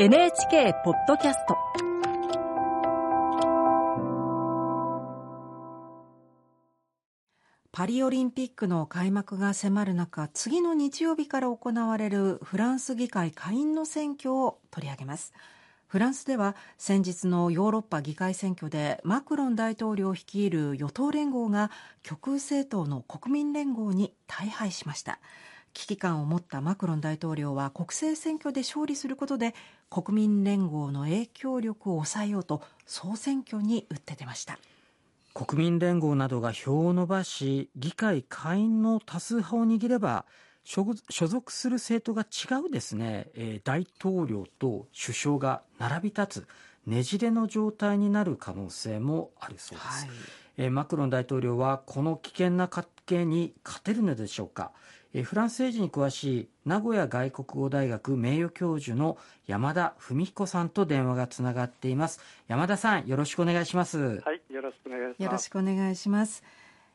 NHK ポッドキャスト。パリオリンピックの開幕が迫る中次の日曜日から行われるフランス議会下院の選挙を取り上げます。フランスでは先日のヨーロッパ議会選挙でマクロン大統領率いる与党連合が極右政党の国民連合に大敗しました。危機感を持ったマクロン大統領は国政選挙で勝利することで国民連合の影響力を抑えようと総選挙に打って出ました。国民連合などが票を伸ばし議会下院の多数派を握れば所属する政党が違うですね、えー、大統領と首相が並び立つねじれの状態になる可能性もあるそうです、はい、えー、マクロン大統領はこの危険な関係に勝てるのでしょうかフランス政治に詳しい名古屋外国語大学名誉教授の山田文彦さんと電話がつながっています。山田さんよろしくお願いします。はいよろしくお願いします。よろしくお願いします。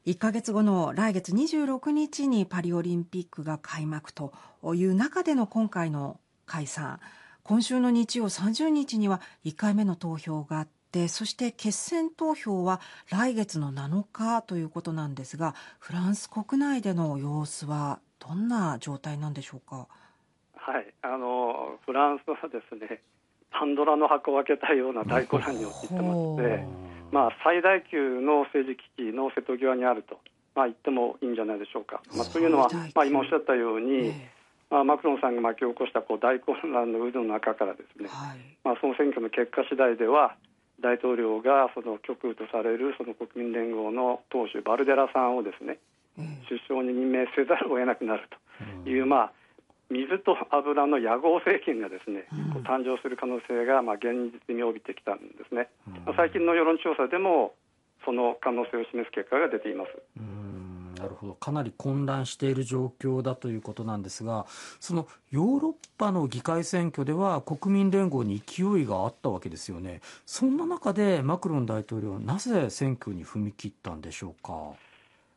1か月後の来月26日にパリオリンピックが開幕という中での今回の解散。今週の日曜30日には1回目の投票があってそして決選投票は来月の7日ということなんですがフランス国内での様子はどんな状態なんでしょうか？はい。あのフランスはですねパンドラの箱を開けたような大混乱に陥ってまして、まあ、最大級の政治危機の瀬戸際にあると、まあ、言ってもいいんじゃないでしょうか。まあ、というのは、まあ、今おっしゃったように、えー、まあ、マクロンさんが巻き起こしたこう大混乱の渦の中からですね、はい、まあ、その選挙の結果次第では大統領がその極右とされるその国民連合の党首バルデラさんをですね、首相に任命せざるを得なくなるという、まあ、水と油の野合政権がですね、うん、誕生する可能性がまあ現実に帯びてきたんですね、うん、最近の世論調査でもその可能性を示す結果が出ています。なるほど。かなり混乱している状況だということなんですがそのヨーロッパの議会選挙では国民連合に勢いがあったわけですよね。そんな中でマクロン大統領はなぜ選挙に踏み切ったんでしょうか？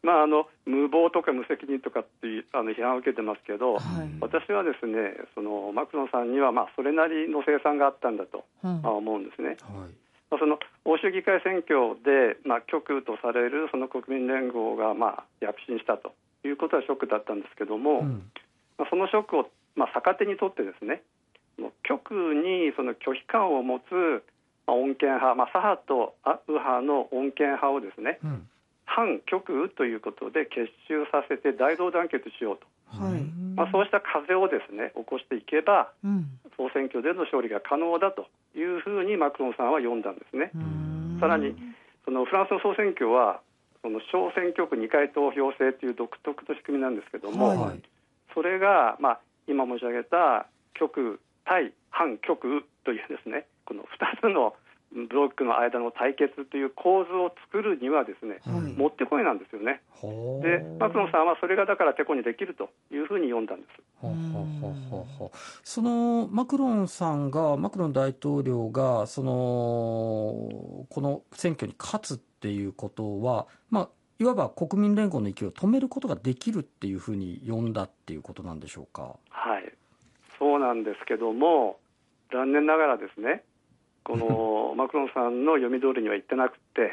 まあ、あの無謀とか無責任とかっていうあの批判を受けてますけど、はい、私はですねそのマクロンさんにはまあそれなりの生産があったんだと、まあ、思うんですね。はいまあ、その欧州議会選挙で、まあ、極右とされるその国民連合がまあ躍進したと。いうことはショックだったんですけども、うん、まあ、そのショックをまあ逆手にとってですね極右にその拒否感を持つ穏健派、まあ、左派と右派の穏健派をですね、うん。反極右ということで結集させて大同団結しようと、はい。まあ、そうした風をですね起こしていけば、うん、総選挙での勝利が可能だというふうにマクロンさんは読んだんですね。さらにそのフランスの総選挙はその小選挙区2回投票制という独特の仕組みなんですけども、はい、それが、まあ、今申し上げた極右対反極右というですねこの2つのブロックの間の対決という構図を作るにはですね、はい、もってこいなんですよね。でマクロンさんはそれがだからてこにできるというふうに読んだんです。そのマクロンさんがマクロン大統領がそのこの選挙に勝つっていうことは、まあ、いわば国民連合の勢いを止めることができるっていうふうに読んだっていうことなんでしょうか。はいそうなんですけども残念ながらですねこの マクロンさんの読み通りには言ってなくて、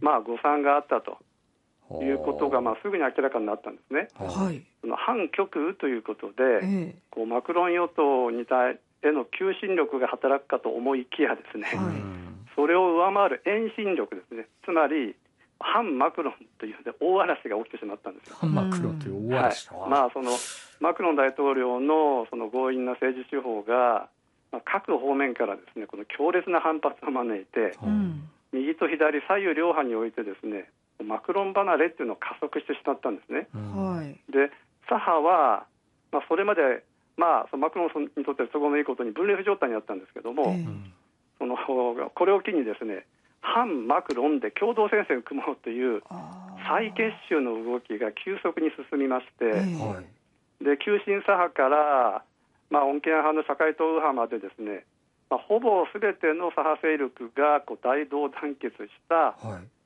まあ誤算があったということがまあすぐに明らかになったんですね。はい、その反極右ということで、こうマクロン与党に対への求心力が働くかと思いきやですね、はい、それを上回る遠心力ですね。つまり反マクロンというで大嵐が起きてしまったんですよ。反マクロンという大嵐、はい、まあそのマクロン大統領のその強引な政治手法がまあ、各方面からですねこの強烈な反発を招いて、う。ん、右と左左右両派においてですねマクロン離れっていうのを加速してしまったんですね。うん、で左派は、まあ、それまで、まあ、マクロンにとって都合のいいことに分裂状態にあったんですけども、そのこれを機にですね反マクロンで共同戦線を組もうという再結集の動きが急速に進みまして、で急進左派からまあ、穏健派の社会党右派までですね、まあ、ほぼすべての左派勢力がこう大同団結した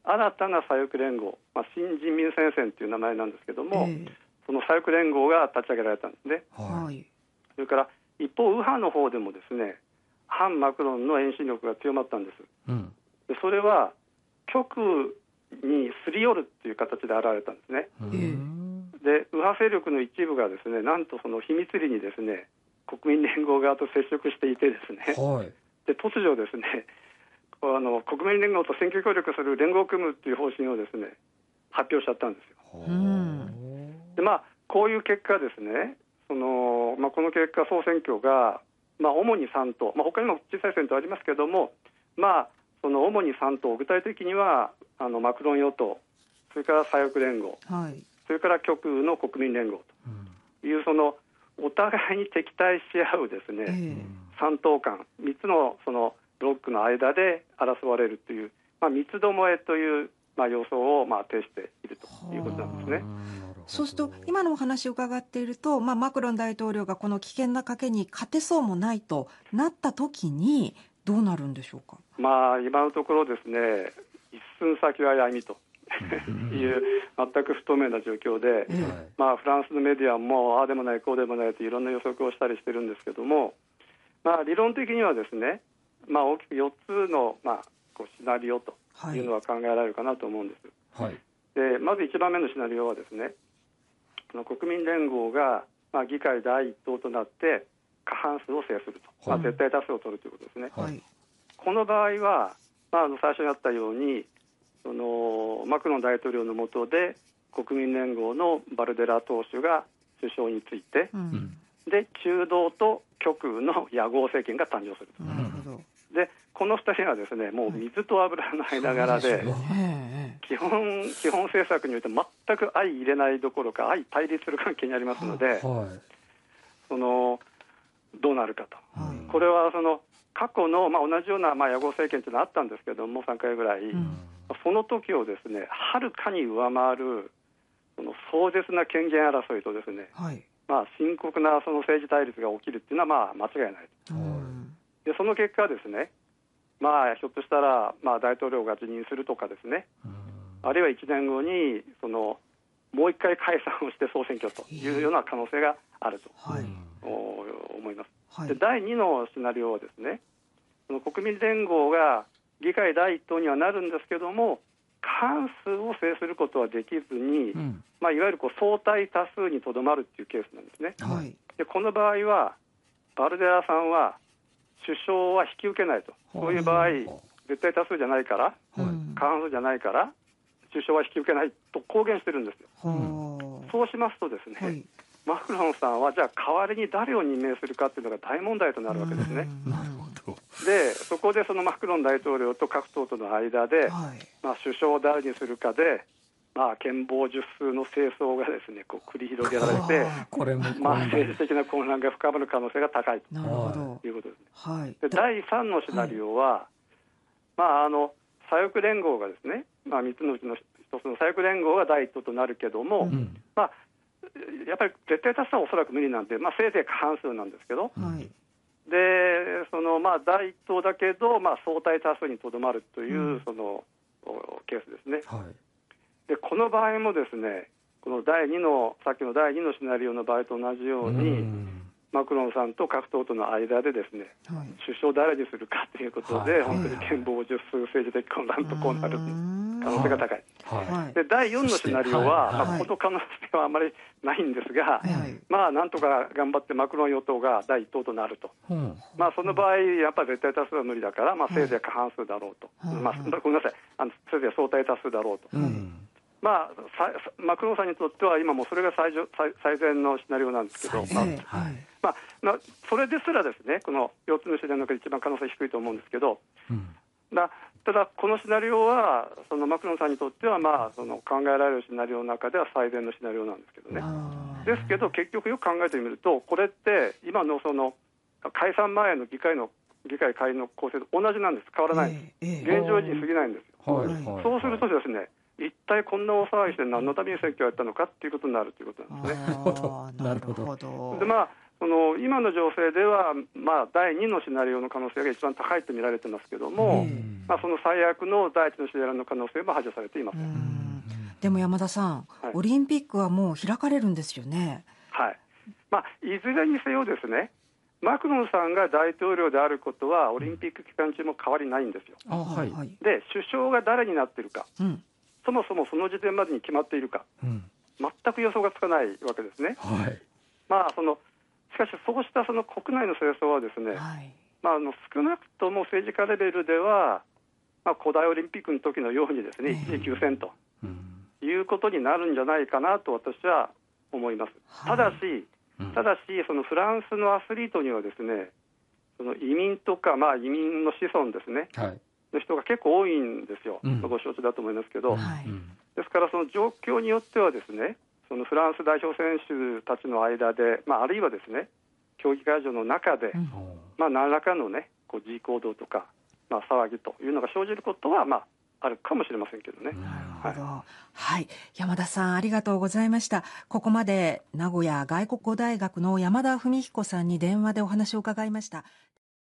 新たな左翼連合、まあ、新人民戦線という名前なんですけども、えー、その左翼連合が立ち上げられたんですね。はい、それから一方、右派の方でもですね反マクロンの遠心力が強まったんです。うん、でそれは極にすり寄るっていう形で現れたんですね。で右派勢力の一部がですねなんとその秘密裏にですね国民連合側と接触していてですね、はい、で突如ですねあの国民連合と選挙協力する連合を組むっていう方針をですね発表しちゃったんですよ。でまあこういう結果ですねその、まあ、この結果総選挙が、まあ、主に3党、まあ、他にも小さい選挙ありますけれども、まあ、その主に3党具体的にはあのマクロン与党それから左翼連合、はい、それから極右の国民連合という、そのお互いに敵対し合うですね、えー、3党間3つのそのブロックの間で争われるという、まあ、三つどもえという、まあ、予想をまあ呈しているということなんですね。そうすると今のお話を伺っていると、まあ、マクロン大統領がこの危険な賭けに勝てそうもないとなった時にどうなるんでしょうか、まあ、今のところですね一寸先は闇という全く不透明な状況で、まあ、フランスのメディアもああでもないこうでもないといろんな予測をしたりしてるんですけども、まあ、理論的にはですねまあ、大きく4つの、まあ、こうシナリオとい。うのは考えられるかなと思うんです。はい、でまず1番目のシナリオはですねの国民連合が、まあ、議会第一党となって過半数を制すると、まあ、絶対多数を取るということですね。はい、この場合は、まあ、あの最初にあったようにそのマクロン大統領の下で国民連合のバルデラ党首が首相について、うん、で中道と極右の野合政権が誕生すると。うん。でこの2人はですねもう水と油の間柄で、基本基本政策において全く相入れないどころか相対立する関係にありますので、そのどうなるかと、これはその過去の、まあ、同じような、まあ、野合政権というのはあったんですけども3回ぐらい、うん、その時をですねはるかに上回るその壮絶な権限争いとですね、はい、まあ、深刻なその政治対立が起きるっていうのはまあ間違いない。でその結果ですね、まあ、ひょっとしたら、まあ、大統領が辞任するとかですね、あるいは1年後にそのもう一回解散をして総選挙というような可能性があると、はい、思います。はい、で第2のシナリオはですねその国民連合が議会第一党にはなるんですけども過半数を制することはできずに、うん、まあ、いわゆるこう相対多数にとどまるっていうケースなんですね。はい、でこの場合はバルデラさんは首相は引き受けないと、そういう場合、絶対多数じゃないから、過半数じゃないから、首相は引き受けないと公言してるんですよ。そうしますとですね、はい、マクロンさんはじゃあ代わりに誰を任命するかっていうのが大問題となるわけですね。でそこでそのマクロン大統領と各党との間で、はい、まあ、首相を誰にするかでまあ、権謀術数の清掃がですねこう繰り広げられて、これもまあ、政治的な混乱が深まる可能性が高いということですね。はい、で第3のシナリオは、はい、まあ、あの左翼連合がですね、まあ、3つのうちの1つの左翼連合が第一党となるけども、うん、まあ、やっぱり絶対多数はおそらく無理なんで、まあ、せいぜい過半数なんですけど、はい、でそのまあ第一党だけど、まあ、相対多数にとどまるという、うん、そのケースですね。はい。でこの場合もですねこの第2のさっきの第2のシナリオの場合と同じように、マクロンさんと各党との間でですね、はい、首相誰にするかということで、はい、本当に憲法術数政治的混乱とこうなる可能性が高い、はい、で第4のシナリオは、まあ、この可能性はあまりないんですが、まあなんとか頑張ってマクロン与党が第1党となると、まあその場合やっぱり絶対多数は無理だから、まあ、せいぜい過半数だろうと、まあ、ごめんなさい。あのせいぜい相対多数だろうと。まあ、マクロンさんにとっては今もそれが最最最善のシナリオなんですけど、まあ、はい。まあ、まあ、それですらですねこの4つのシナリオの中で一番可能性低いと思うんですけど、うん、だただ、このシナリオはそのマクロンさんにとっては、まあ、その考えられるシナリオの中では最善のシナリオなんですけどね。ですけど結局よく考えてみるとこれって今のその解散前の議会の議会会員の構成と同じなんです。変わらない、えーえー、現状維持に過ぎないんですよ、はいはい、そうするとですね一体こんな大騒ぎして何のために選挙をやったのかっていうことになるということなんですね。なるほど。でまあその今の情勢では、まあ、第2のシナリオの可能性が一番高いと見られてますけども、まあ、その最悪の第1のシナリオの可能性も排除されていません。でも山田さん、はい、オリンピックはもう開かれるんですよね。はい。まあ、いずれにせよですねマクロンさんが大統領であることはオリンピック期間中も変わりないんですよ。はい、で首相が誰になっているか、うん、そもそもその時点までに決まっているか、うん、全く予想がつかないわけですね。はい、まあそのしかしそうしたその国内の戦争はですね、はい、まあ、あの少なくとも政治家レベルでは、まあ、古代オリンピックの時のようにですね、一時休戦と、いうことになるんじゃないかなと私は思います。ただし、ただし、そのフランスのアスリートにはですね、その移民とか、まあ、移民の子孫ですね、はい、の人が結構多いんですよ、うん、ご承知だと思いますけど、はい、ですからその状況によってはですね、そのフランス代表選手たちの間で、まあ、あるいはですね、競技会場の中で、うん、まあ、何らかのね、こう G 行動とか、まあ、騒ぎというのが生じることは、まあ、あるかもしれませんけどね。なるほど、はい、はい、山田さんありがとうございました。ここまで名古屋外国語大学の山田文彦さんに電話でお話を伺いました。